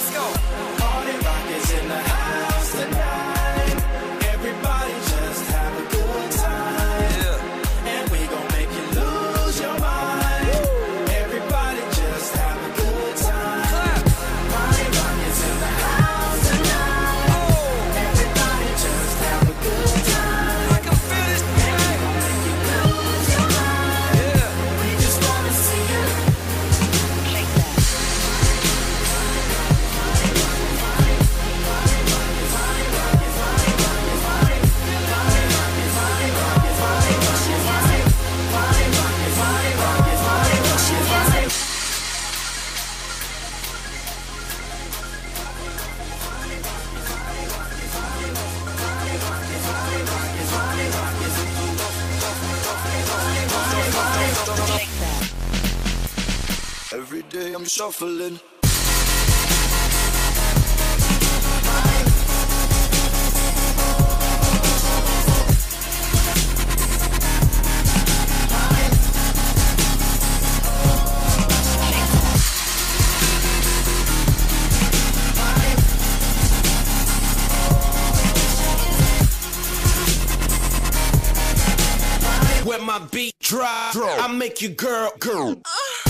let's go. Party rock is in the house Every day I'm shuffling. When my beat drop, I make you girl, girl. Every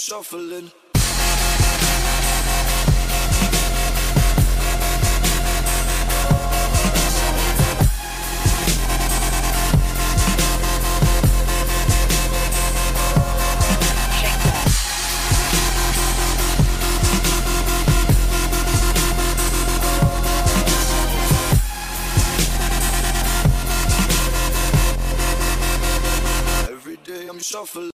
shuffling. Every day I'm shuffling.